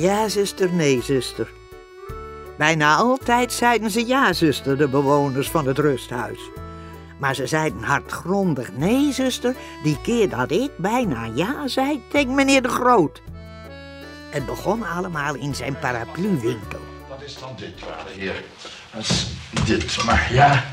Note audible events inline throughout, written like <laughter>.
Ja, zuster, nee, zuster. Bijna altijd zeiden ze ja, zuster, de bewoners van het rusthuis. Maar ze zeiden hardgrondig nee, zuster, die keer dat ik bijna ja zei tegen meneer de Groot. Het begon allemaal in zijn parapluwinkel. Wat is dan dit, waarde heer? Dat is dit, maar ja,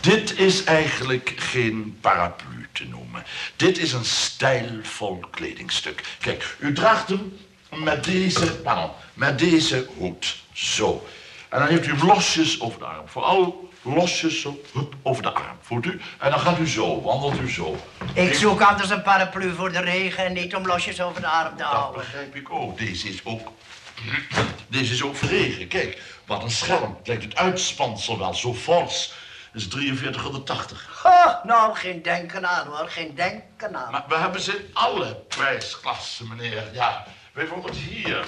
dit is eigenlijk geen paraplu te noemen. Dit is een stijlvol kledingstuk. Kijk, u draagt hem met deze, pardon, met deze hoed. Zo. En dan heeft u hem losjes over de arm. Vooral losjes zo hup, over de arm. Voelt u? En dan gaat u zo, wandelt u zo. Ik zoek anders een paraplu voor de regen en niet om losjes over de arm te Dat houden. begrijp ik ook. Deze is ook... <clears throat> Deze is ook verregen. Kijk, wat een scherm. Het lijkt het uitspansel wel, zo fors. Dat is 4380. Oh, nou, geen denken aan hoor, geen denken aan. Maar we hebben ze in alle prijsklassen, meneer. Ja, bijvoorbeeld hier.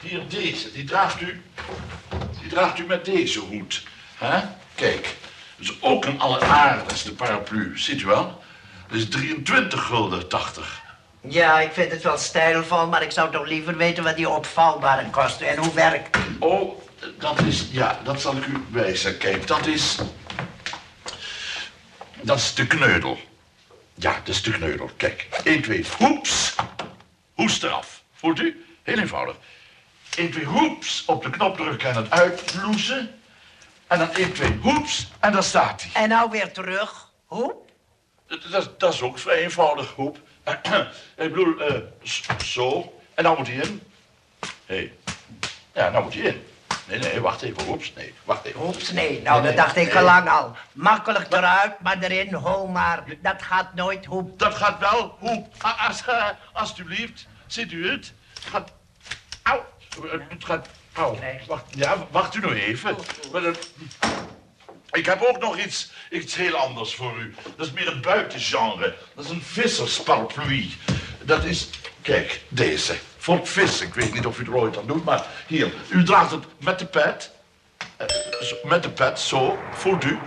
Hier deze. Die draagt u... Die draagt u met deze hoed. hè? Kijk. Dat is ook een alleraardigste paraplu. Ziet u wel? Dat is 23 gulden 80. Ja, ik vind het wel stijlvol, maar ik zou toch liever weten wat die opvouwbare kosten en hoe werkt die. Oh, dat is... Ja, dat zal ik u wijzen. Kijk, dat is... Dat is de kneudel. Ja, dat is de kneudel. Kijk, 1, 2, hoeps. Hoest eraf. Voelt u? Heel eenvoudig. 1, 2, hoeps. Op de knop drukken en het uitbloezen. En dan 1, 2, hoeps. En dan staat hij. En nou weer terug. Hoe? Dat, dat, dat is ook vrij eenvoudig, hoep. <clears throat> ik bedoel, eh, zo. En nou moet hij in. Hé. Hey. Ja, nou moet hij in. Nee, nee, wacht even. Hoeps. Nee, wacht even. Oeps, nee. Nou, Nee, dat dacht ik nee. al lang al. Makkelijk eruit, maar erin, ho maar. Dat gaat nooit hoe. Dat gaat wel. Hoe? A- Als, eh, alsjeblieft. Ziet u het? Het gaat... Auw. Het gaat... Auw. Wacht, ja, wacht u nog even. Maar Ik heb ook nog iets, iets heel anders voor u. Dat is meer een buitengenre. Dat is een vissersparaplu. Dat is... Kijk, deze. Voor vissen. Ik weet niet of u er ooit aan doet, maar hier. U draagt het met de pet. Eh, met de pet, zo. Voelt u?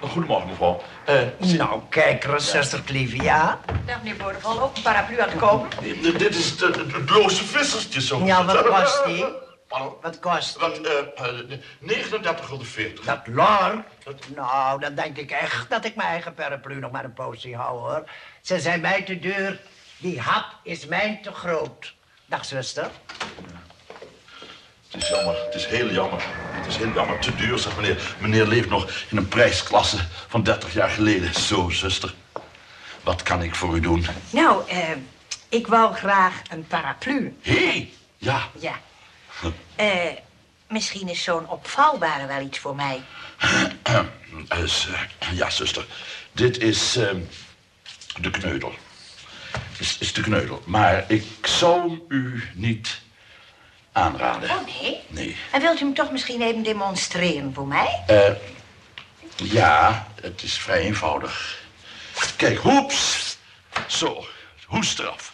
Goedemorgen, mevrouw. Eh, Nou, kijk, zuster Clivie, ja? Dag meneer Bodeval, ook een paraplu aan het kopen? Dit dit is het, het, het loze vissertje, zo. Ja, wat kost die? Pardon? Wat kost Wat, die? eh, eh, 39,40. Dat lor? Nou, dan denk ik echt dat ik mijn eigen paraplu nog maar een poosje hou, hoor. Ze zijn mij te duur. Die hap is mij te groot. Dag, zuster. Het is jammer, het is heel jammer. Het is heel jammer, te duur, zegt meneer. Meneer leeft nog in een prijsklasse van 30 jaar geleden. Zo, zuster. Wat kan ik voor u doen? Nou, eh, ik wou graag een paraplu. Hé, hey, ja. Ja. Eh, misschien is zo'n opvouwbare wel iets voor mij. <clears throat> Eh, ja, zuster. Dit is eh, de kneudel. Is, is de kneudel. Maar ik zou u niet aanraden. Oh, nee? Nee. En wilt u hem toch misschien even demonstreren voor mij? Eh, ja, het is vrij eenvoudig. Kijk, hoeps. Zo, hoest eraf.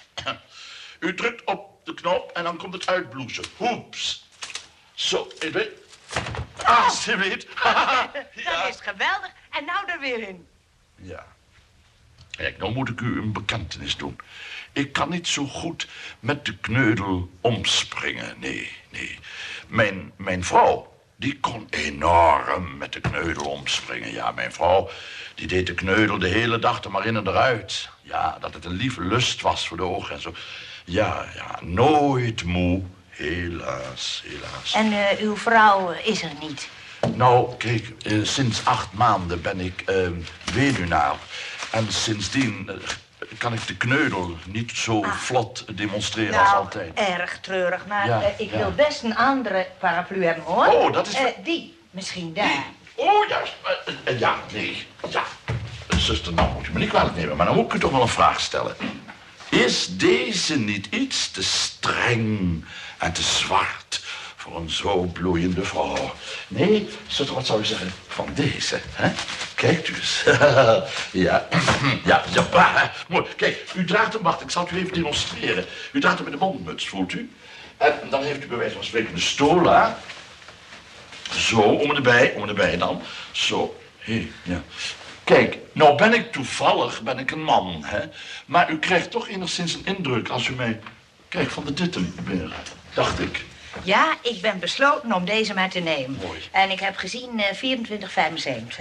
U drukt op de knop en dan komt het uitbloezen. Hoeps. Zo, even. Ah, ze weet. <laughs> Dat is geweldig. En nou er weer in. Ja. Kijk, nou moet ik u een bekentenis doen. Ik kan niet zo goed met de kneudel omspringen. Nee, nee. Mijn, mijn vrouw, die kon enorm met de kneudel omspringen. Ja, mijn vrouw, die deed de kneudel de hele dag er maar in en eruit. Ja, dat het een lieve lust was voor de ogen en zo. Ja, ja, nooit moe. Helaas, helaas. En eh, uw vrouw eh, is er niet. Nou, kijk, eh, sinds acht maanden ben ik eh, weduwnaar. En sindsdien kan ik de kneudel niet zo vlot demonstreren als Nou, altijd. erg treurig. Maar Ja, eh, ik ja. wil best een andere paraplu hebben, hoor. Oh, dat is- Eh, die, misschien daar. Oh, juist. Eh, ja, nee, ja. Zuster, nou moet u me niet kwalijk nemen, maar dan moet ik u toch wel een vraag stellen. Is deze niet iets te streng en te zwart voor een zo bloeiende vrouw. Nee, wat zou je zeggen van deze, hè? Kijkt u eens. ja, ja, ja, mooi. Kijk, u draagt hem, wacht, ik zal het u even demonstreren. U draagt hem met de mondmuts, voelt u? En dan heeft u bij wijze van spreken een stola. Zo, om erbij, om erbij dan. Zo, hé, ja. Kijk, nou ben ik toevallig, ben ik een man, hè. Maar u krijgt toch enigszins een indruk als u mij... Kijk, van de ditten weer, dacht ik. Ja, ik ben besloten om deze maar te nemen. Mooi. En ik heb gezien eh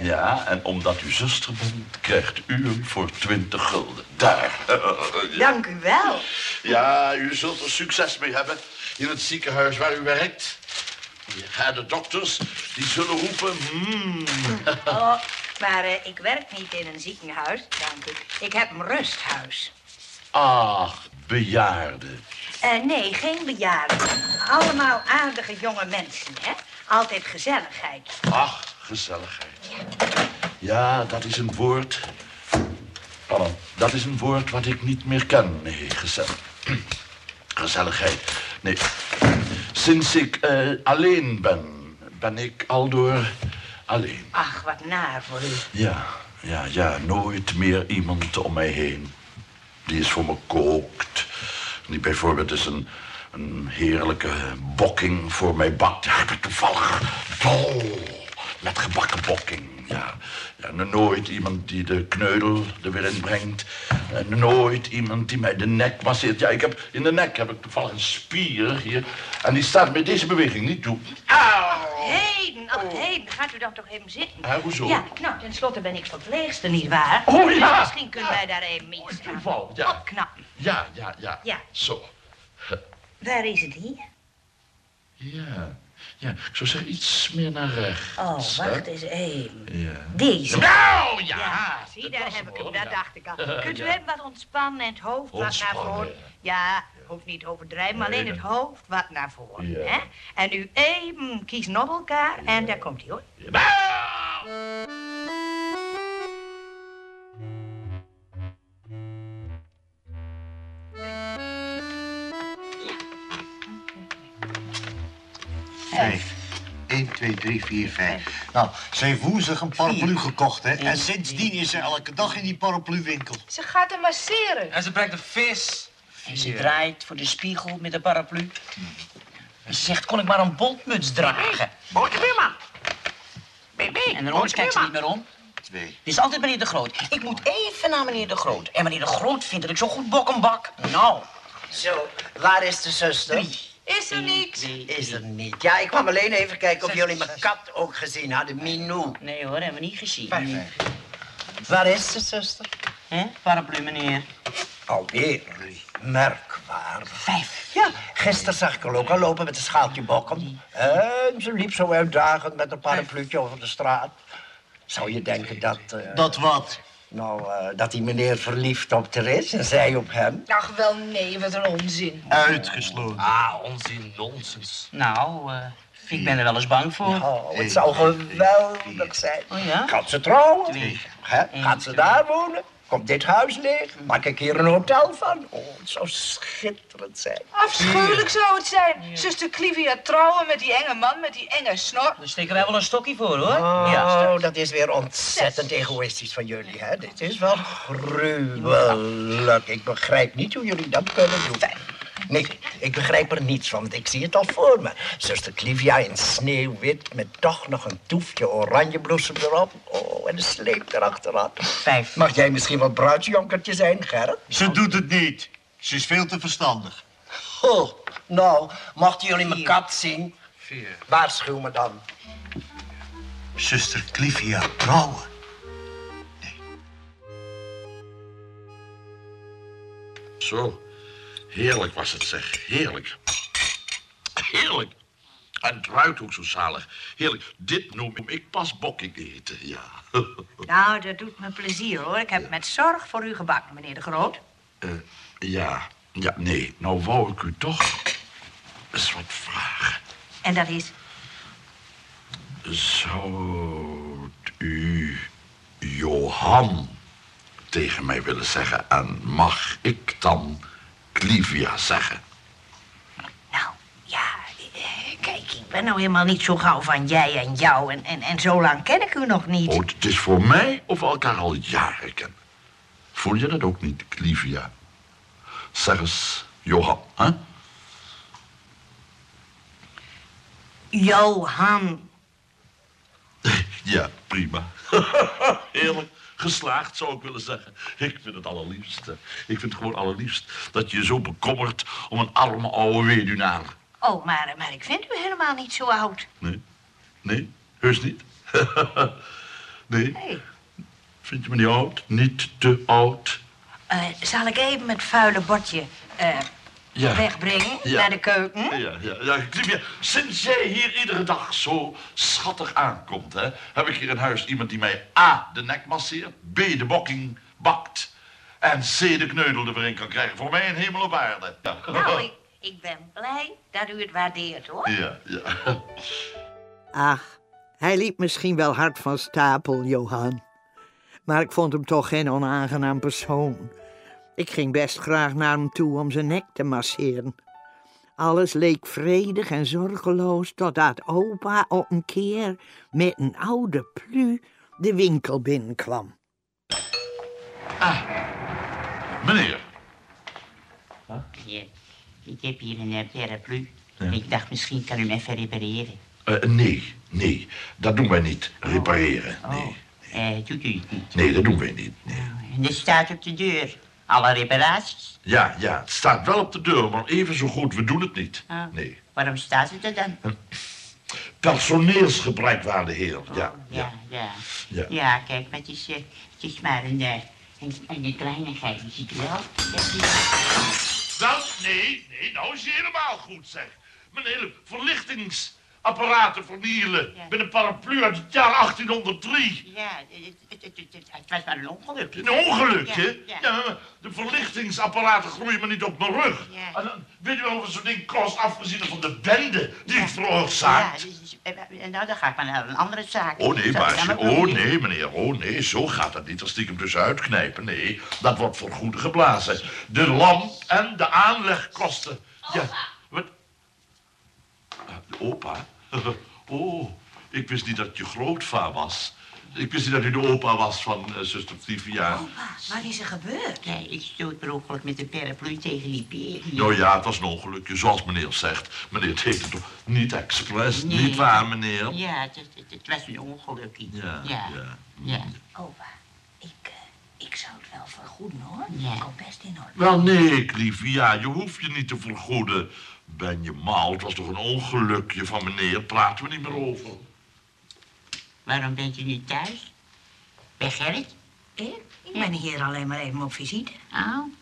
24,75. Ja, en omdat u zuster bent, krijgt u hem voor 20 gulden. Daar. <laughs> Dank u wel. Ja, u zult er succes mee hebben in het ziekenhuis waar u werkt. Ja, de dokters, die zullen roepen... hmm. Oh, <laughs> maar eh, ik werk niet in een ziekenhuis, dank u. Ik heb een rusthuis. Ach, bejaarden. Eh, nee, geen bejaarden. Allemaal aardige jonge mensen, hè? Altijd gezelligheid. Ach, gezelligheid. Ja, dat is een woord... Pardon, dat is een woord wat ik niet meer ken. Nee, gezellig. <clears throat> Gezelligheid. Nee. Sinds ik eh, alleen ben, ben ik aldoor alleen. Ach, wat naar voor u. Ja, ja, ja, nooit meer iemand om mij heen. Die is voor me kookt. Die bijvoorbeeld is een, een heerlijke bokking voor mij bakt. Ja, ik toevallig dol met gebakken bokking. Ja, ja nooit iemand die de kneudel er weer in brengt. En nooit iemand die mij de nek masseert. Ja, ik heb, in de nek heb ik toevallig een spier hier. En die staat met deze beweging niet toe. Auw! Heden, ach, heden, gaat u dan toch even zitten? Hè, hoezo? Ja, nou, tenslotte ben ik verpleegster, nietwaar? Oh, ja. Misschien kunnen wij daar even iets toeval, ja. aan opknappen. Ja, ja, ja. Ja. Zo. Waar is het hier? Ja, ja. Ik zou zeggen iets meer naar rechts. Oh, hè? wacht eens even. Ja. Deze. Nou, ja. Ja, zie, daar heb hem, ik hem. ja. dacht ik al. <laughs> Kunt u Ja. even wat ontspannen en het hoofd wat naar voren? Ja, hoeft niet overdrijven, maar Nee, alleen het hoofd wat naar voren. Ja. Hè? En u even kiezen op elkaar en daar komt hij hoor. Nou! 2, 3, 4, 5. Nou, ze heeft woensdag een paraplu gekocht, hè? En sindsdien is ze elke dag in die parapluwinkel. Ze gaat hem masseren. En ze brengt een vis. En ze draait voor de spiegel met de paraplu. En ze zegt, kon ik maar een bontmuts dragen? En dan kijkt ze niet meer om. Twee. Het is altijd meneer de Groot. Ik moet even naar meneer de Groot. En meneer de Groot vindt dat ik zo goed bokkenbak. Nou, Zo, waar is de zuster? Is er niet? Is er niet. Ja, ik kwam alleen even kijken of jullie mijn kat ook gezien hadden, Minou. nee hoor, hebben we niet gezien. Waar is de zuster? Hè, paraplu meneer. Alweer. Merkwaardig. Vijf. Ja, gisteren zag ik haar ook al lopen met een schaaltje bokken. En ze liep zo uitdagend met een parapluutje over de straat. Zou je denken dat... eh, Dat wat? Nou, eh, dat die meneer verliefd op haar is en zij op hem. Ach, wel nee, wat een onzin. Uitgesloten. Ah, onzin, nonsens. Nou, eh, ik ben er wel eens bang voor. Oh, het zou geweldig zijn. Oh ja? Gaat ze trouwen? Twee. Gaat ze daar wonen? Komt dit huis leeg? Maak ik hier een hotel van? Oh, het zou schitterend zijn. Afschuwelijk zou het zijn. Zuster Clivia trouwen met die enge man met die enge snor. Daar steken wij wel een stokje voor, hoor. Oh, Ja. dat is weer ontzettend egoïstisch van jullie, hè? Dit is wel gruwelijk. Ik begrijp niet hoe jullie dat kunnen doen. Nee, ik begrijp er niets van, want ik zie het al voor me. Zuster Clivia in sneeuwwit met toch nog een toefje oranjebloesem erop. Oh, en een sleep erachteraan. Vijf. Mag jij misschien wat bruidsjonkertje zijn, Gerrit? Ze doet het niet. Ze is veel te verstandig. Oh, nou, mochten jullie mijn kat zien, waarschuw me dan. Zuster Clivia trouwen. Zo, heerlijk was het zeg, heerlijk. Heerlijk. En het ruikt ook zo zalig. Heerlijk. Dit noem ik pas bokking eten, ja. <laughs> Nou, dat doet me plezier hoor. Ik heb met zorg voor u gebakken, meneer de Groot. Eh, ja, ja, nee. Nou wou ik u toch eens wat vragen. En dat is. Zou u Johan tegen mij willen zeggen? En mag ik dan Clivia zeggen. Nou, ja, eh, kijk, ik ben nou helemaal niet zo gauw van jij en jou... en, en, en zo lang ken ik u nog niet. Oh, het is voor mij of we elkaar al jaren kennen. Voel je dat ook niet, Clivia? Zeg eens, Johan, hè? Johan ja, prima. <laughs> Heerlijk. Geslaagd, zou ik willen zeggen. Ik vind het allerliefst. Ik vind het gewoon allerliefst dat je je zo bekommert om een arme oude weduwnaar. Oh, maar, maar ik vind u helemaal niet zo oud. Nee? Nee? Heus niet? <laughs> nee? Nee. Vind je me niet oud? Niet te oud? Eh, zal ik even het vuile bordje eh, Ja. wegbrengen Ja. naar de keuken? Ja, ja, ja. Sinds jij hier iedere dag zo schattig aankomt, hè, heb ik hier in huis iemand die mij A, de nek masseert, B, de bokking bakt en C, de kneudel er weer in kan krijgen. Voor mij een hemel op aarde. Ja. Nou, <laughs> ik, ik ben blij dat u het waardeert, hoor. Ja, ja. <laughs> Ach, hij liep misschien wel hard van stapel, Johan. Maar ik vond hem toch geen onaangenaam persoon. Ik ging best graag naar hem toe om zijn nek te masseren. Alles leek vredig en zorgeloos totdat opa op een keer met een oude plu de winkel binnenkwam. Meneer. Ja, ik heb hier een uh, paraplu. Ik dacht, misschien kan u hem even repareren. Eh, nee, nee, dat doen wij niet. Repareren, nee. Eh, doet u het niet? Nee, dat doen wij niet. Nee. En er staat op de deur. Alle reparaties. Ja, ja, het staat wel op de deur, maar even zo goed, we doen het niet. Ah. Nee. Waarom staat het er dan? <laughs> Personeelsgebrek, waarde heer. Ja, Ja, ja. ja. Ja. Ja, kijk, maar het is, eh, het is maar een, eh, een, een kleinigheid. Je ziet wel. Dat nee, nee, nou is je helemaal goed, zeg. Mijn hele verlichtingsapparaten vernielen. Met een paraplu uit het jaar 1803. Ja, het, het, het, het, het was maar een ongeluk. Een ongeluk, Ja, hè? ja. Ja, maar de verlichtingsapparaten groeien me niet op mijn rug. Ja. En dan, weet je wel wat zo'n ding kost, afgezien van de bende die het Ja, veroorzaakt? dus- dus, eh, eh, nou, dan ga ik maar naar een andere zaak. Oh nee, Dat baasje. Oh nee, meneer. Oh nee, zo gaat dat niet. Er stiekem tussenuit knijpen. Nee, dat wordt voor goede geblazen. De lamp en de aanlegkosten. Ja, wat? Ah, de opa? <laughs> Oh, ik wist niet dat je grootvaar was. Ik wist niet dat u de opa was van eh, zuster Flavia. Wat is er gebeurd? Nee, ik stoot per ongeluk met de paraplu tegen die peer. hier. Nou ja, het was een ongelukje, zoals meneer zegt. Meneer, het heeft het toch niet expres, Nee. niet waar, meneer? Ja, het, het, het was een ongelukje. Ja, ja. ja. ja. Opa, ik, eh, ik zou het wel vergoeden, hoor. Ja. Al best in orde. Wel, nee, Clivia, je hoeft je niet te vergoeden. Ben je mal, het was toch een ongelukje van meneer, praten we niet meer over. Waarom bent u niet thuis? Bij Gerrit? Ik? Ik ben hier alleen maar even op visite. Oh.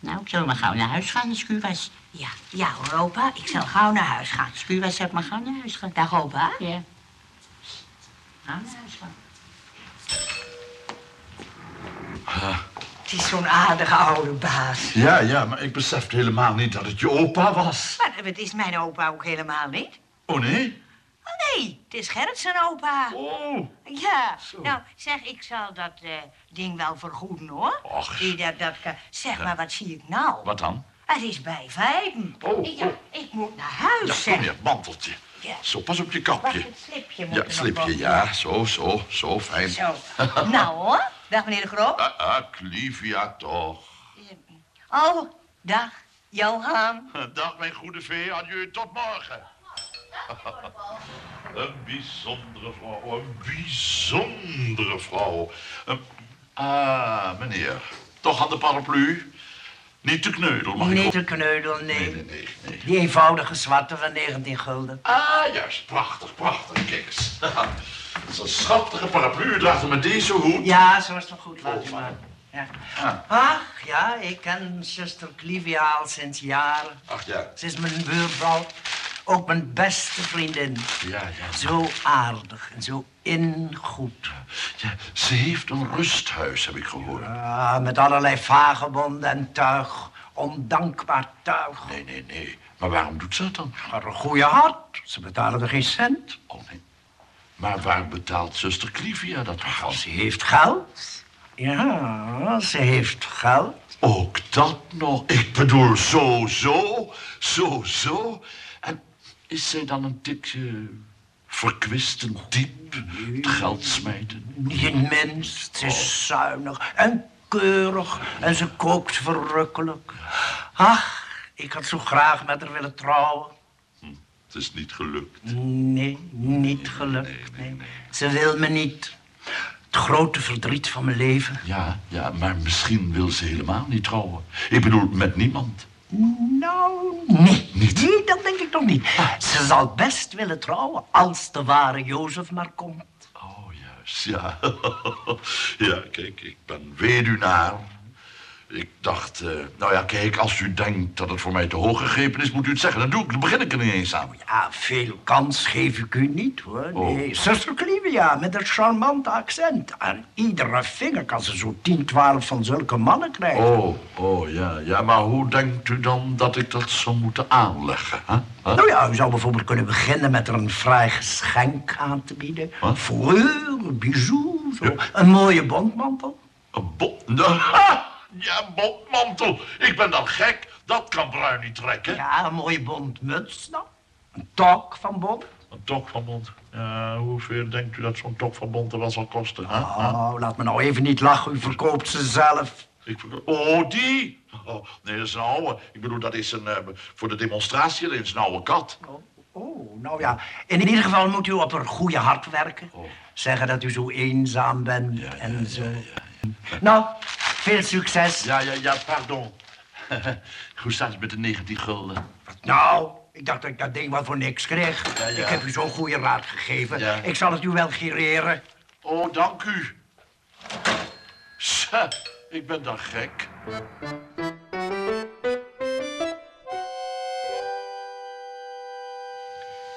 Nou, ik zal maar gauw naar huis gaan, de schuurwas. Ja, ja hoor, opa. Ik zal gauw naar huis gaan. De schuurwas zal maar gauw naar huis gaan. Dag, opa. Ja. Gauw naar huis gaan. Het is zo'n aardige oude baas. Ja, ja, maar ik besefte helemaal niet dat het je opa was. Maar het is mijn opa ook helemaal niet. Oh nee? Oh, nee, het is Gerrit zijn opa. Oh, Ja, nou, zeg, ik zal dat eh, ding wel vergoeden, hoor. Och. Die, dat, dat, kan- zeg maar, wat zie ik nou? wat dan? Het is bij vijven. Oh, ik, ja, oh. ik moet naar huis, Ja, zeg. hier, manteltje. Ja. Zo, pas op je Wacht, kapje. het slipje moet Ja, nog slipje, ja, zo, zo, zo, fijn. Zo. <laughs> nou, hoor. Dag, meneer de Groot. Ah, ah, Clivia toch. Oh, dag, Johan. <laughs> Dag, mijn goede vee, adieu, tot morgen. <laughs> Een bijzondere vrouw, een bijzondere vrouw. Ehm, ah, meneer, toch aan de paraplu? Niet te kneudel, mag ik Niet de kneudel, nee. Nee, nee, nee, nee. Die eenvoudige zwarte van 19 gulden. Ah, juist, prachtig, prachtig, kijk eens. <laughs> Dat is een schattige paraplu, draagt met deze hoed. Ja, zo is het goed, laat Oh, u maar. Ja. Ah. Ach, ja, ik ken zuster Clivia al sinds jaren. Ach ja, Ze is mijn buurvrouw, ook mijn beste vriendin. ja, ja. Zo aardig en zo ingoed. ja. Ze heeft een rusthuis, heb ik gehoord. Ah, met allerlei vagebonden en tuig. Ondankbaar tuig. Nee, nee, nee. Maar waarom doet ze dat dan? Een goede hart. Ze betalen er geen cent. Oh, nee. Maar waar betaalt zuster Clivia dat geld? Ze heeft geld. Ja, ze heeft geld. Ook dat nog. Ik bedoel, zo, zo, zo, zo. En is zij dan een tikje verkwist en diep? Het geld smijten? Niet minst. Ze is zuinig en keurig en ze kookt verrukkelijk. Ach, ik had zo graag met haar willen trouwen. Het is niet gelukt. Nee, niet gelukt. Nee. Ze wil me niet. Het grote verdriet van mijn leven. Ja, ja, maar misschien wil ze helemaal niet trouwen. Ik bedoel, met niemand. Nou, nee. Nee, dat denk ik toch niet. Ze zal best willen trouwen als de ware Jozef maar komt. Ja, <laughs> ja, kijk, ik ben weduwnaar. Ik dacht, eh, nou ja, kijk, als u denkt dat het voor mij te hoog gegrepen is, moet u het zeggen. Dan doe ik, dan begin ik er niet eens aan. Ja, veel kans geef ik u niet, hoor. Nee, zuster Clivia, met een charmant accent. Aan iedere vinger kan ze zo tien, twaalf van zulke mannen krijgen. Oh, oh, ja, ja, maar hoe denkt u dan dat ik dat zou moeten aanleggen, hè? Huh? Nou ja, u zou bijvoorbeeld kunnen beginnen met er een fraai geschenk aan te bieden. Wat? Fleur, bijou, zo. Een mooie bondmantel. Een bot... <laughs> Ja, botmantel. Ik ben dan gek. Dat kan Bruin niet trekken. Ja, een mooie bondmuts dan. Een tok van bond. Een tok van bond. Ja, hoeveel denkt u dat zo'n tok van bond er wel zal kosten? Hè? Oh, laat me nou even niet lachen. U verkoopt ze zelf. Ik Oh, die? Oh, nee, dat is een oude. Ik bedoel, dat is een, eh, voor de demonstratie, dat is een oude kat. Oh, nou ja. In ieder geval moet u op een goede hart werken. Zeggen dat u zo eenzaam bent en zo. Nou, veel succes. Ja, ja, ja, pardon. <laughs> Hoe staat het met de 19 gulden? Nou, ik dacht dat ik dat ding wel voor niks kreeg. Ja, ja. Ik heb u zo'n goede raad gegeven. Ja. Ik zal het u wel gireren. Oh, dank u. Tja, ik ben dan gek.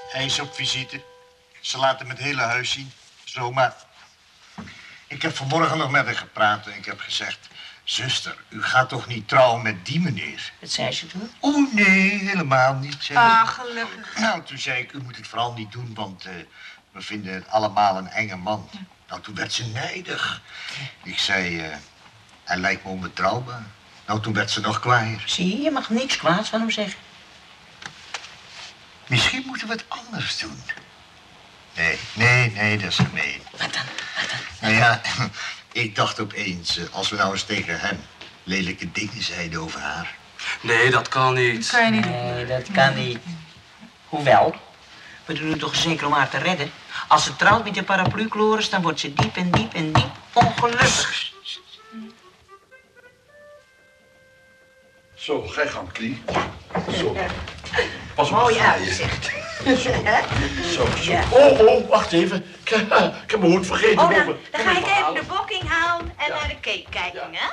Hij is op visite. Ze laten het hele huis zien. Zomaar. Ik heb vanmorgen nog met haar gepraat en ik heb gezegd... Zuster, u gaat toch niet trouwen met die meneer? Wat zei ze toen? Oh, nee, helemaal niet. zei. Ah, gelukkig. Nou, toen zei ik, u moet het vooral niet doen, want eh, we vinden het allemaal een enge man. Nou, toen werd ze nijdig. Ik zei, eh, hij lijkt me onbetrouwbaar. Nou, toen werd ze nog kwaaier. Zie je, je mag niks kwaads van hem zeggen. Misschien moeten we het anders doen. Nee, nee, nee, dat is gemeen. Wat dan? Nou ja, ik dacht opeens, eh, als we nou eens tegen hem lelijke dingen zeiden over haar. Nee, dat kan niet. Kan je niet Nee, dat kan niet. Hoewel, we doen het toch zeker om haar te redden. Als ze trouwt met de paraplu-Chloris, dan wordt ze diep en diep en diep ongelukkig. Zo, gij gang, Klie. Zo. Pas op Mooi uitzicht. <laughs> Zo, zo. Ja. Oh, oh, wacht even. Ik, ik heb mijn hoed vergeten Oh, dan, dan ga ik even de bokking halen en naar de cake kijken, hè?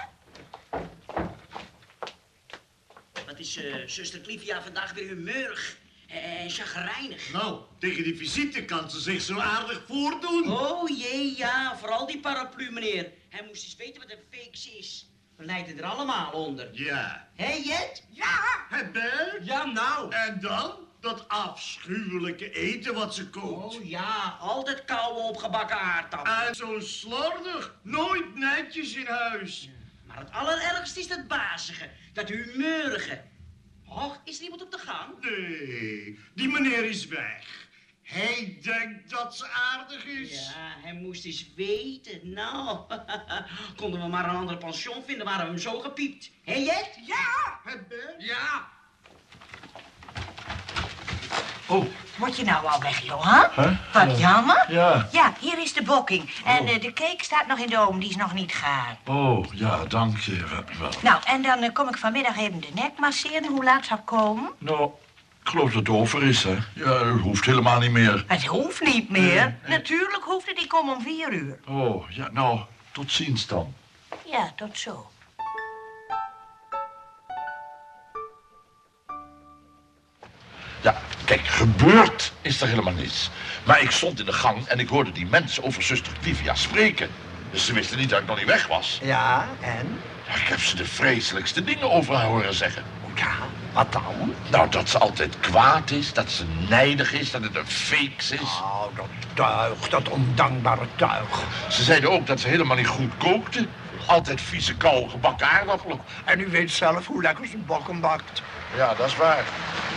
Wat is eh, zuster Clivia vandaag weer humeurig en chagrijnig? Nou, tegen die visite kan ze zich zo aardig voordoen. Oh jee, ja, vooral die paraplu, meneer. Hij moest eens weten wat een fake is. We lijden er allemaal onder. Ja. Hé, Jet? Ja, het Bert? Ja, nou. En dan? Dat afschuwelijke eten wat ze kookt. Oh ja, altijd koude opgebakken aardappelen. En zo slordig, nooit netjes in huis. Maar het allerergste is dat bazige, dat humeurige. Och, is er iemand op de gang? Nee, die meneer is weg. Hij denkt dat ze aardig is. Ja, hij moest eens weten. Nou, <laughs> konden we maar een ander pension vinden, waren we hem zo gepiept. Hé, Jet? Ja, het Bert? Ja. Oh, Word je nou al weg, Johan? Huh? Wat jammer. Ja. Ja, hier is de bokking. En eh, de cake staat nog in de oven, die is nog niet gaar. oh, ja, dank je wel. Nou, en dan eh, kom ik vanmiddag even de nek masseren. Hoe laat zou ik komen? Nou, ik geloof dat het over is, hè. Ja, dat hoeft helemaal niet meer. Het hoeft niet meer. Natuurlijk hoeft het, ik kom om vier uur. Oh, ja, nou, tot ziens dan. Ja, tot zo. Ja, kijk, gebeurd is er helemaal niets. Maar ik stond in de gang en ik hoorde die mensen over zuster Livia spreken. Dus ze wisten niet dat ik nog niet weg was. Ja, en? Ja, ik heb ze de vreselijkste dingen over haar horen zeggen. Ja, wat dan? Nou, dat ze altijd kwaad is, dat ze nijdig is, dat het een fakes is. Nou, dat tuig, dat ondankbare tuig. Ze zeiden ook dat ze helemaal niet goed kookte. Altijd vieze koude gebakken aardappelen. En u weet zelf hoe lekker ze bokken bakt. Ja, dat is waar.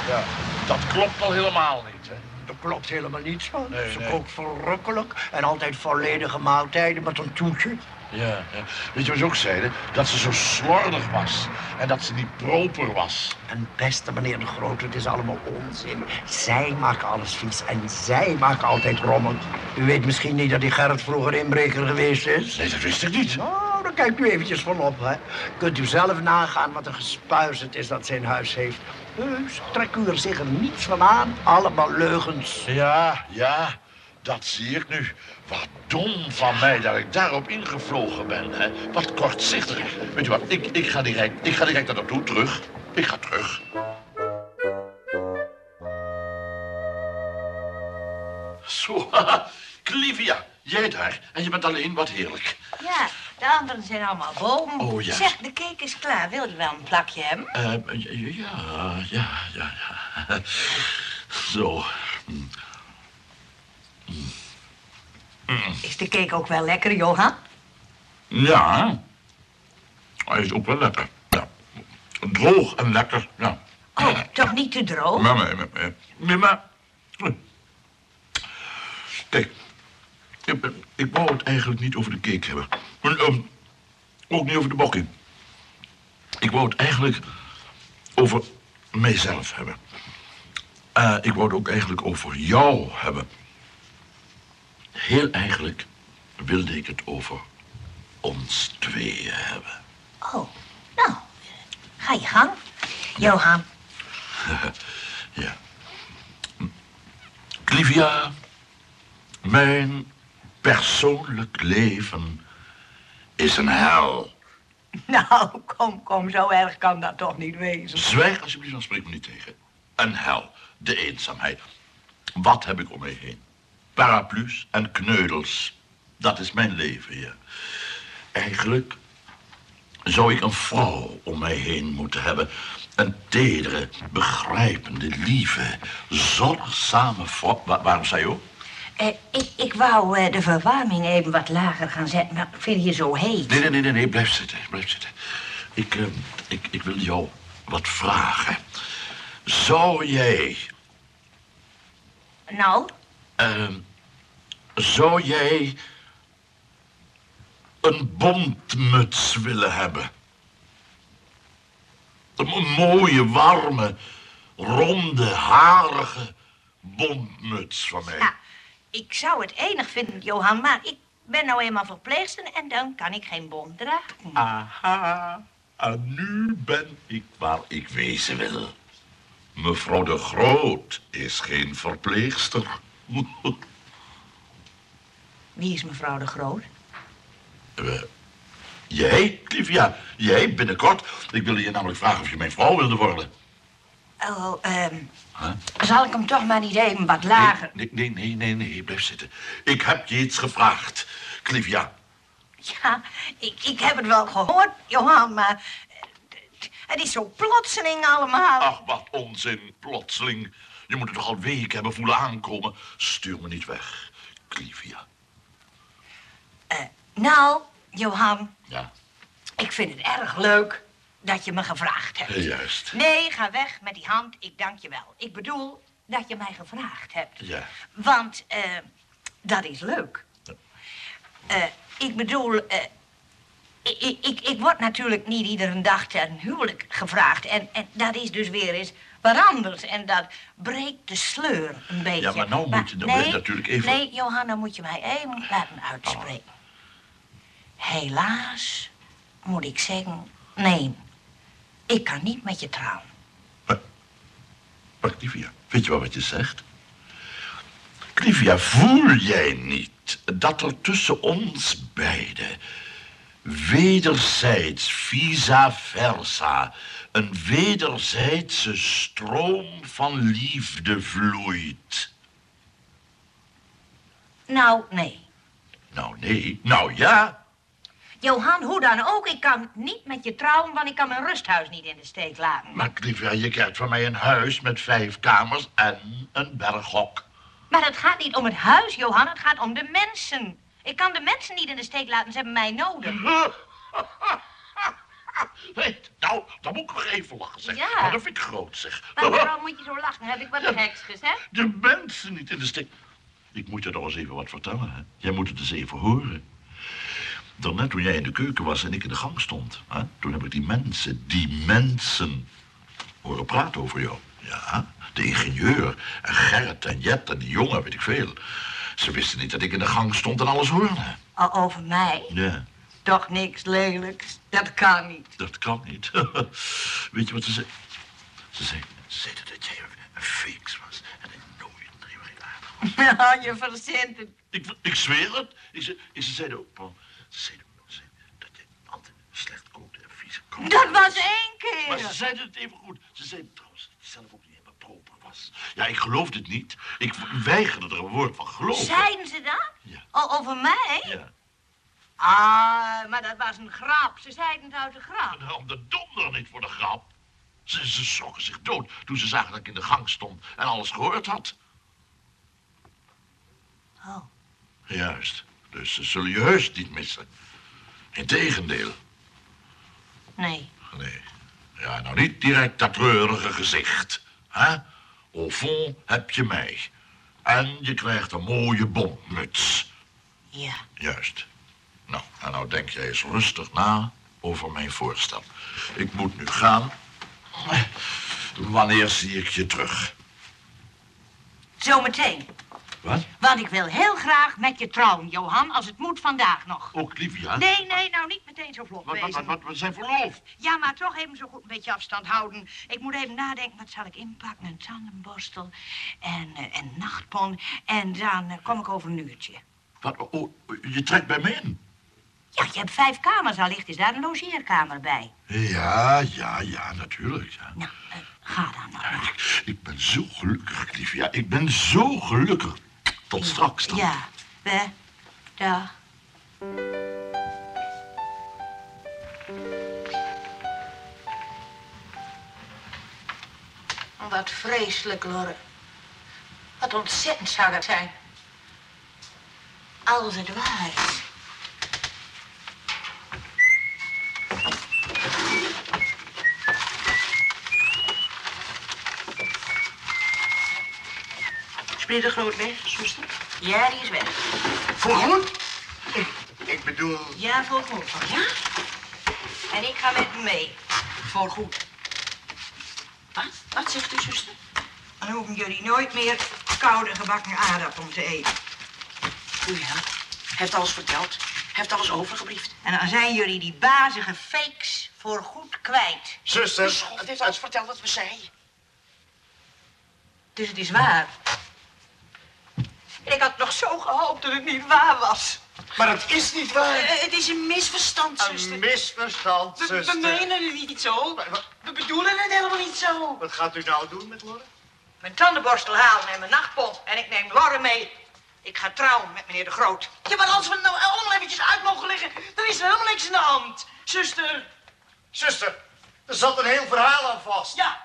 Ja, dat klopt al helemaal niet, hè? Klopt helemaal niets van. Nee, Ze nee. kookt verrukkelijk en altijd volledige maaltijden met een toetje. Ja, ja. Weet je wat ze ook zeiden? Dat ze zo slordig was. En dat ze niet proper was. En beste meneer de Groot, het is allemaal onzin. Zij maken alles vies en zij maken altijd rommel. U weet misschien niet dat die Gerrit vroeger inbreker geweest is? Nee, dat wist ik niet. Nou, dan kijkt u eventjes van op, hè. Kunt u zelf nagaan wat een gespuis het is dat zijn huis heeft. Heus, trek u er zich er niets van aan. Allemaal leugens. Ja, ja, dat zie ik nu. Wat dom van mij dat ik daarop ingevlogen ben, hè. Wat kortzichtig. Weet je wat, ik, ik, ga direct, ik ga direct daar naartoe, terug. Ik ga terug. Zo, <laughs> Clivia, jij daar. En je bent alleen, wat heerlijk. Ja, de anderen zijn allemaal boven. Oh, ja. Zeg, de cake is klaar. Wil je wel een plakje hebben? Eh, ja, ja, ja, ja. <laughs> Zo. Mm. Is de cake ook wel lekker, Johan? Ja, hij is ook wel lekker. Ja. Droog en lekker, ja. Oh, toch niet te droog? Maar, maar, maar, maar, nee, maar... Kijk, ik, ik wou het eigenlijk niet over de cake hebben. En, ehm, ook niet over de bokking. Ik wou het eigenlijk over mijzelf hebben. Eh, ik wou het ook eigenlijk over jou hebben. Heel eigenlijk wilde ik het over ons tweeën hebben. Oh, nou, ga je gang. Johan, <laughs> ja. Clivia, mijn persoonlijk leven is een hel. <laughs> nou, kom, kom, zo erg kan dat toch niet wezen. Zwijg alsjeblieft, dan spreek me niet tegen. Een hel, de eenzaamheid. Wat heb ik om me heen? Paraplu's en kneudels. Dat is mijn leven hier. Eigenlijk zou ik een vrouw om mij heen moeten hebben. Een tedere, begrijpende, lieve, zorgzame vrouw. Wa- waarom zei je ook? Eh, ik, ik wou eh, de verwarming even wat lager gaan zetten, maar ik vind je zo heet. Nee, nee, nee, nee, nee, blijf zitten, blijf zitten. Ik, eh, ik, ik wil jou wat vragen. Zou jij, Nou, eh, zou jij een bontmuts willen hebben? Een mo- mooie, warme, ronde, harige bontmuts van mij. ja, ik zou het enig vinden, Johan, maar ik ben nou eenmaal verpleegster en dan kan ik geen bont dragen. Aha, en nu ben ik waar ik wezen wil. Mevrouw de Groot is geen verpleegster. <laughs> Wie is mevrouw de Groot? Eh, jij, Clivia, jij binnenkort. Ik wilde je namelijk vragen of je mijn vrouw wilde worden. Oh, ehm, Huh? zal ik hem toch maar niet even wat lager... Nee, nee, nee, nee, nee, blijf zitten. Ik heb je iets gevraagd, Clivia. Ja, ik, ik heb het wel gehoord, Johan, maar... eh, Het is zo plotseling allemaal. Ach, wat onzin, plotseling. Je moet het toch al weken hebben voelen aankomen. Stuur me niet weg, Clivia. Nou, Johan, Ja, ik vind het erg leuk dat je me gevraagd hebt. juist. Nee, ga weg met die hand, ik dank je wel. Ik bedoel dat je mij gevraagd hebt. Ja. Want eh, dat is leuk. Eh, ik bedoel, eh, ik, ik, ik, ik word natuurlijk niet iedere dag ten huwelijk gevraagd. En, en dat is dus weer eens wat anders. En dat breekt de sleur een beetje. Ja, maar nou moet je- dan je natuurlijk even- Nee, Johan, dan moet je mij even laten uitspreken. Helaas moet ik zeggen, nee, ik kan niet met je trouwen. Maar Clivia, weet je wel wat je zegt? Clivia, voel jij niet dat er tussen ons beiden wederzijds vice versa een wederzijdse stroom van liefde vloeit? Nou, nee. Nou, nee. Nou, ja. Johan, hoe dan ook, ik kan niet met je trouwen, want ik kan mijn rusthuis niet in de steek laten. Maar Clivia, je krijgt van mij een huis met vijf kamers en een berghok. Maar het gaat niet om het huis, Johan, het gaat om de mensen. Ik kan de mensen niet in de steek laten, ze hebben mij nodig. <laughs> <laughs> Nou, dan moet ik nog even lachen, zeg. Ja. Nou, dat vind ik groot, zeg. Maar waarom <laughs> moet je zo lachen? Heb ik wat geks gezegd? De mensen niet in de steek. Ik moet je nog eens even wat vertellen, hè. Jij moet het eens even horen. Daarnet toen jij in de keuken was en ik in de gang stond... Hè, toen heb ik die mensen, die mensen... horen praten over jou. Ja, de ingenieur en Gerrit en Jet en die jongen, weet ik veel. Ze wisten niet dat ik in de gang stond en alles hoorde. O, over mij? Ja, Toch niks lelijks. Dat kan niet. dat kan niet. <laughs> weet je wat ze zei? Ze zei, ze zei dat jij een- fix was en een nooit meer Nou, <laughs> je verzint het. Ik, ik zweer het. Ik ze, ze zeiden ook, Paul, ze zeiden ook ze, dat je altijd slecht kookt en vies kookt. Dat was één Maar ze keer. zeiden het even goed. Ze zeiden trouwens dat het zelf ook niet helemaal proper was. Ja, ik geloofde het niet. Ik weigerde er een woord van geloven. Zeiden ze dat? Ja. O, over mij? Ja. Ah, maar dat was een grap. Ze zeiden het uit de grap. En om de donder niet voor de grap. Ze, ze schrokken zich dood toen ze zagen dat ik in de gang stond en alles gehoord had. Oh. Juist. Dus ze zullen je heus niet missen. Integendeel. Nee. Nee. Ja, nou niet direct dat treurige gezicht. Hè? Au fond heb je mij. En je krijgt een mooie bommuts. Ja. Juist. Nou, en nou denk jij eens rustig na over mijn voorstel. Ik moet nu gaan. Wanneer zie ik je terug? Zometeen. Wat? Want ik wil heel graag met je trouwen, Johan, als het moet vandaag nog. Ook Livia? Nee, nee, nou niet meteen zo vlot Wat, wat, wat, we zijn verloofd. Ja, maar toch even zo goed een beetje afstand houden. Ik moet even nadenken, wat zal ik inpakken? Een tandenborstel en eh, een nachtpon. En dan eh, kom ik over een uurtje. Wat, oh, je trekt bij me in? Ja, je hebt vijf kamers, allicht is daar een logeerkamer bij. Ja, ja, ja, natuurlijk. Ja. Nou, eh, ga dan maar. Ja, ik, ik ben zo gelukkig, Livia. Ik ben zo gelukkig. Tot straks dan. Ja, we, dag. Wat vreselijk, Lorre. Wat ontzettend zou dat zijn. Als het waar meneer de Groot weg, zuster? Ja, die is weg. Voorgoed? Ik, ik bedoel... Ja, voor goed. Ja? En ik ga met hem mee. Voor goed. Wat? Wat zegt u, zuster? Dan hoeven jullie nooit meer koude gebakken aardappelen te eten. U ja. Heeft alles verteld. Heeft alles overgebriefd. En dan zijn jullie die bazige fakes voor goed kwijt. Zuster, Het heeft alles verteld wat we zeiden. Dus het is waar. Ik had nog zo gehoopt dat het niet waar was. maar het is niet waar. Eh, het is een misverstand, zuster. Een misverstand, We, we zuster. menen het niet zo. We bedoelen het helemaal niet zo. Wat gaat u nou doen met Lorre? Mijn tandenborstel halen en mijn nachtpot. En ik neem Lorre mee. Ik ga trouwen met meneer de Groot. Ja, maar als we het nou allemaal eventjes uit mogen leggen, dan is er helemaal niks in de hand. Zuster. Zuster, er zat een heel verhaal aan vast. Ja.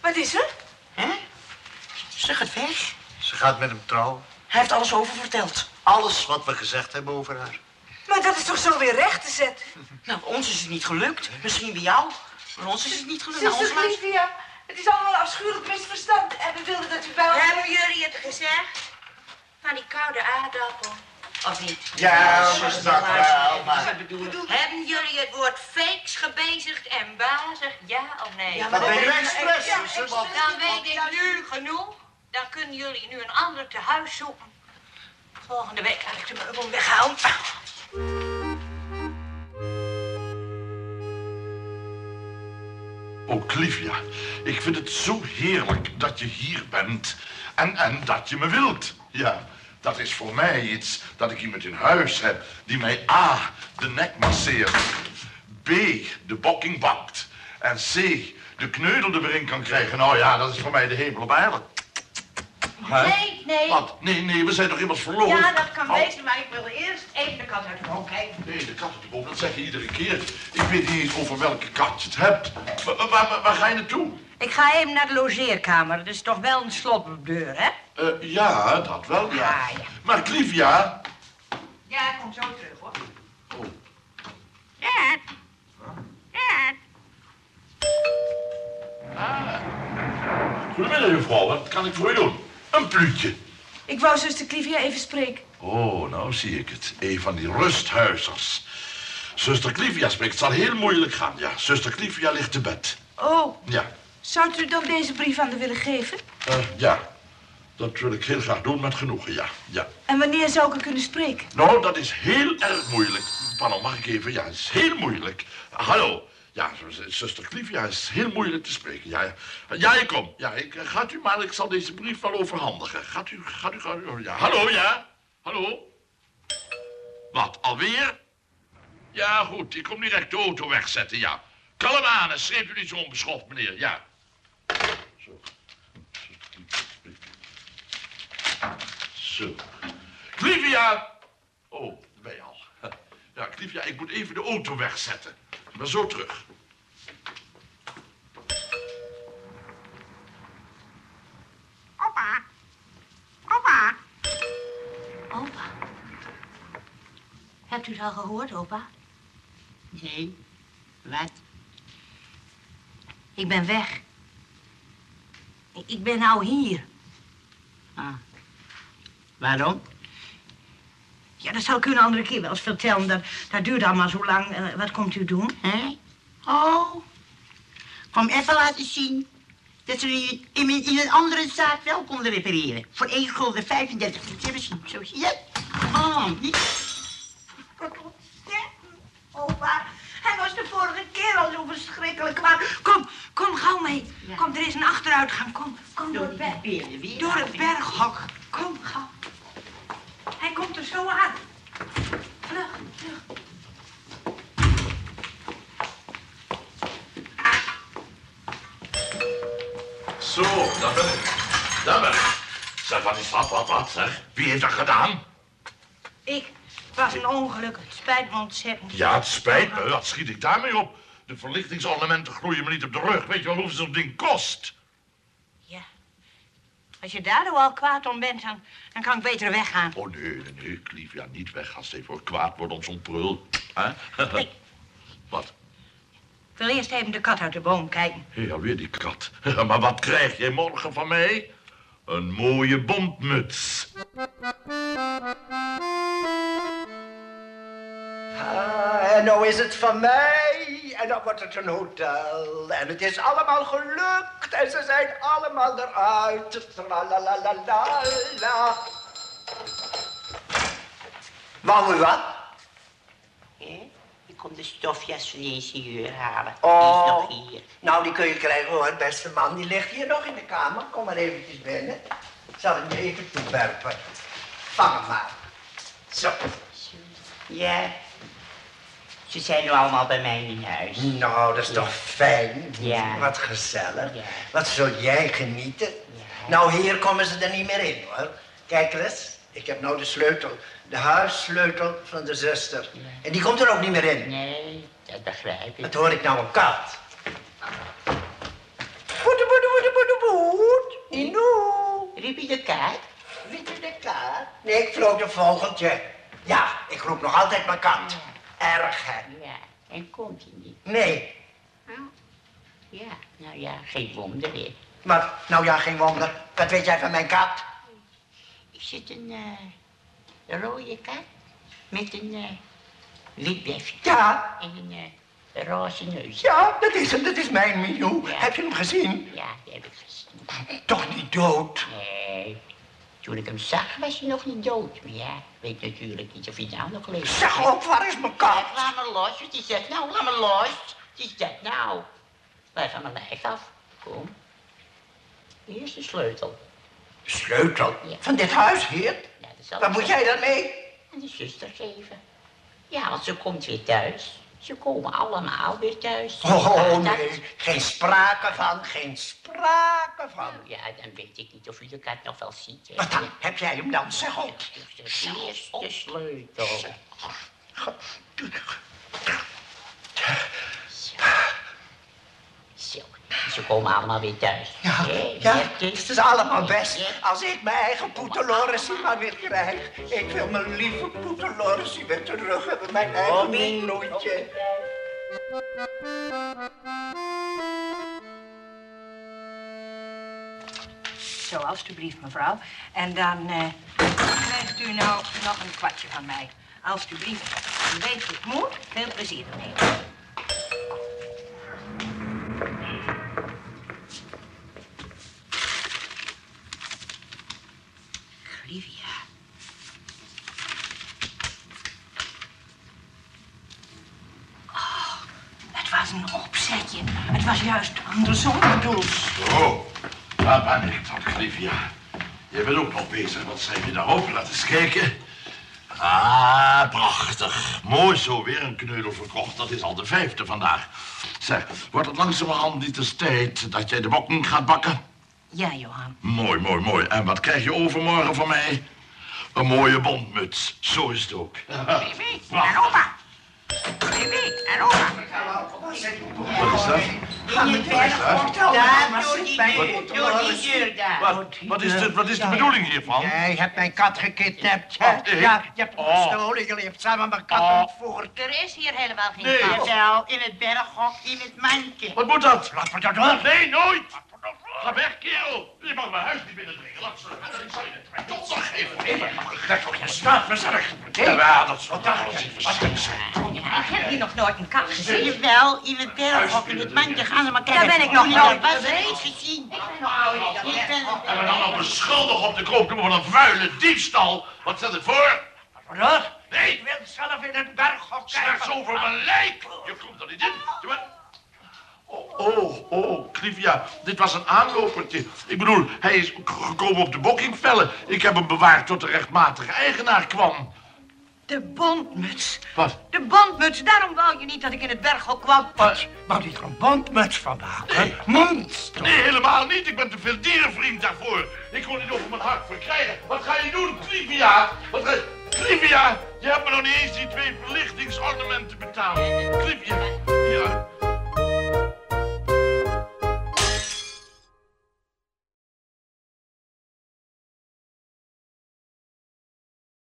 Wat is er? Hè? Ze gaat weg. Ze gaat met hem trouwen. Hij heeft alles over verteld. Alles wat we gezegd hebben over haar. Maar dat is toch zo weer recht te zetten? Nou, ons is het niet gelukt. Misschien bij jou. Maar ons is het niet gelukt. Nou, ons Zuster luistert- Livia, het is allemaal een afschuwelijk misverstand. En we wilden dat u bij ons... Hebben jullie het gezegd? Van die koude aardappel. Of niet? Ja, Zuster, dat wel, maar... Hebben jullie het woord fakes gebezigd en bazig, ja of nee? Ja, Dat maar ben je dat- expres, Dan weet ik nu genoeg. Dan kunnen jullie nu een ander tehuis zoeken. Volgende week ga ik de meubel weghalen. Ook Livia, ik vind het zo heerlijk dat je hier bent en, en dat je me wilt. Ja, dat is voor mij iets dat ik iemand in huis heb die mij A, de nek masseert, B, de bokking bakt en C, de kneudel er weer in kan krijgen. Nou ja, dat is voor mij de hemel op aarde. Hè? Nee, nee. Wat? Nee, nee, we zijn toch immers verloofd? Ja, dat kan Oh, wezen, maar ik wil eerst even de kat uit de boom kijken. Nee, de kat op de boom, dat zeg je iedere keer. Ik weet niet eens over welke kat je het hebt. Waar, waar, waar- waar ga je naartoe? Ik ga even naar de logeerkamer. Dat is toch wel een slot op de deur, hè? Eh, ja, dat wel, ja. Ah, ja. Maar Clivia... Ja, ik kom zo terug, hoor. Oh. Dad. Dad. Goedemiddag, juffrouw. Wat kan ik voor u doen? Een pluutje. Ik wou zuster Clivia even spreken. Oh, nou zie ik het. Een van die rusthuizers. Zuster Clivia spreekt. Het zal heel moeilijk gaan, ja. Zuster Clivia ligt te bed. Oh, Ja. zou u dan deze brief aan de willen geven? Eh, ja. Dat wil ik heel graag doen met genoegen, ja. Ja. En wanneer zou ik er kunnen spreken? Nou, dat is heel erg moeilijk. Pardon, mag ik even? Ja, het is heel moeilijk. Hallo. Ja, zuster Clivia is heel moeilijk te spreken. Ja, ja. kom. Ja, ik, eh, gaat u maar, ik zal deze brief wel overhandigen. Gaat u, gaat u, gaat u. Ja, hallo, ja? Hallo? Wat, alweer? Ja, goed, ik kom direct de auto wegzetten, ja. Kalm aan schreef u niet zo onbeschoft, meneer, ja. Zo. Zo. Clivia! Oh, ben je al. <laughs> Ja, Clivia, ik moet even de auto wegzetten. Ik ben zo terug. Opa. Opa. Opa. Hebt u het al gehoord, opa? Nee. Wat? Ik ben weg. Ik- Ik ben nou hier. Ah. Waarom? Ja, dat zal ik u een andere keer wel eens vertellen. Dat, dat duurt allemaal zo lang. Eh, wat komt u doen? Hè? Oh. Kom even laten zien dat ze in, in, in een andere zaak wel konden repareren. Voor 1 gulden 35. Even zien. Zo zie je. Oh, niet. Opa, hij was de vorige keer al zo verschrikkelijk kwaad. Kom, kom gauw mee. Kom, er is een achteruitgang. Kom, kom door het berg. Door het berghok. Kom, gauw. Zo aan. Vlug, vlug. Zo, daar ben ik. Daar ben ik. Zeg, wat is dat? Wat, wat, zeg? Wie heeft dat gedaan? Ik was een ongeluk. Het spijt me ontzettend. Ja, het spijt me. Wat schiet ik daarmee op? De verlichtingsornamenten groeien me niet op de rug. Weet je wel hoeveel zo'n ding kost? Als je daardoor al kwaad om bent, dan, dan kan ik beter weggaan. Oh, nee, nee, nee. Clivia, niet weg als hij voor kwaad wordt om zo'n prul. Hè? <laughs> Wat? Ik wil eerst even de kat uit de boom kijken. Hé, alweer die kat. <laughs> Maar wat krijg jij morgen van mij? Een mooie bontmuts. Ah, en nou is het van mij. En dan wordt het een hotel. En het is allemaal gelukt. En ze zijn allemaal eruit. Tralalalala. Wou u wat? Hè? Ik kom de stofjas van de ingenieur halen. Oh. Die is nog hier. Nou, die kun je krijgen hoor, beste man. Die ligt hier nog in de kamer. Kom maar eventjes binnen. Zal ik je even toewerpen. Vang hem maar. Zo. Ja. Ze zijn nu allemaal bij mij in huis. Nou, dat is toch fijn? Ja. Wat gezellig. Ja. Wat zul jij genieten? Nou, hier komen ze er niet meer in, hoor. Kijk eens, ik heb nou de sleutel. De huissleutel van de zuster. En die komt er ook niet meer in. Nee, dat begrijp ik. Dat hoor ik nou een kat. Boete, boete, boete, boete, boet. Inoe. Riep je de kaart? Riep je de kaart? Nee, ik vloog een vogeltje. Ja, ik roep nog altijd mijn kat. Erg, hè? Ja, en komt hij niet? Nee. Ja, nou ja, geen wonder weer. Maar, nou ja, geen wonder. Wat weet jij van mijn kat? Ik zit een, eh, een rode kat met een eh wit befje. Ja. En een eh, roze neus. Ja, dat is hem. Dat is mijn. Ja. Heb je hem gezien? Ja, die heb ik gezien. Toch niet dood? Nee, toen ik hem zag was hij nog niet dood. Maar ja, ik weet natuurlijk niet of hij nou nog leeft. Zeg op, waar is mijn kat? Laat me los, wat is dat nou? Laat me los. Wat is dat nou? Blijf van mijn lijf af. Kom. Hier is de sleutel. Sleutel? Ja. Van dit huis hier? Ja, dat zal Wat moet jij daarmee? aan de zuster geven. Ja, want ze komt weer thuis. Ze komen allemaal weer thuis. Oh, dat- nee. Geen sprake van. Geen sprake van. Ja, dan weet ik niet of u de kat nog wel ziet. hè. Wat dan? Heb jij hem dan? Zeg op. De sleutel. Zo, ze komen allemaal weer thuis. Ja, ja, het is allemaal best. Als ik mijn eigen poetelorisie maar weer krijg. Ik wil mijn lieve poetelorisie weer terug hebben. Mijn eigen Robby. Minoetje. Zo, alstublieft, mevrouw. En dan eh, krijgt u nou nog een kwartje van mij. Alstublieft. U weet het moet. Veel plezier ermee. Bezig. Wat zijn je daarop? Laat eens kijken. Ah, prachtig. Mooi zo, weer een kneudel verkocht. Dat is al de vijfde vandaag. Zeg, wordt het langzamerhand niet eens tijd dat jij de bokken gaat bakken? Ja, Johan. Mooi, mooi, mooi. En wat krijg je overmorgen van mij? Een mooie bondmuts. Zo is het ook. Baby en opa. Baby en opa. Wat is dat? In het berghok, daar, door die deur, door die deur daar. Wat, wat, is, de, wat is de bedoeling hiervan? Jij hebt mijn kat gekidnapt. Ik? Ja, je hebt hem Oh. gestolen. Je leeft samen met mijn kat Oh. ontvoerd. Er is hier helemaal geen Nee. kat. Jawel, in het berghok, in het mandje. Wat moet dat? Laat me dat doen. Nee, nooit! Ga weg, kerel! Je mag mijn huis niet binnendringen. Laat ze Ik zal je het tot zag geven. Dat toch je straf, mezelf. Ja, dat is wat je? Wat Ik heb hier nog nooit een kat gezien. Jawel, in het berghok, in het mandje. Gaan ze maar kijken. Daar ben ik nog nooit geweest. gezien. Ik ben... En we dan nog beschuldigd op de koop doen van een vuile diefstal. Wat stelt het voor? Wat? Nee, Ik wil zelf in het berghok straks kijken. over mijn lijk. Je komt er niet in. Je Oh, oh, oh, Clivia, dit was een aanlopertje. Ik bedoel, hij is gekomen op de bokkingvellen. Ik heb hem bewaard tot de rechtmatige eigenaar kwam. De bondmuts. Wat? De bondmuts. Daarom wou je niet dat ik in het berghok kwam. Wat? Wou die er een bondmuts van maken? Nee. Monster. Nee, helemaal niet. Ik ben te veel dierenvriend daarvoor. Ik kon niet over mijn hart verkrijgen. Wat ga je doen, Clivia? Wat ga je... Clivia, je hebt me nog niet eens die twee verlichtingsornamenten betaald. Clivia, ja,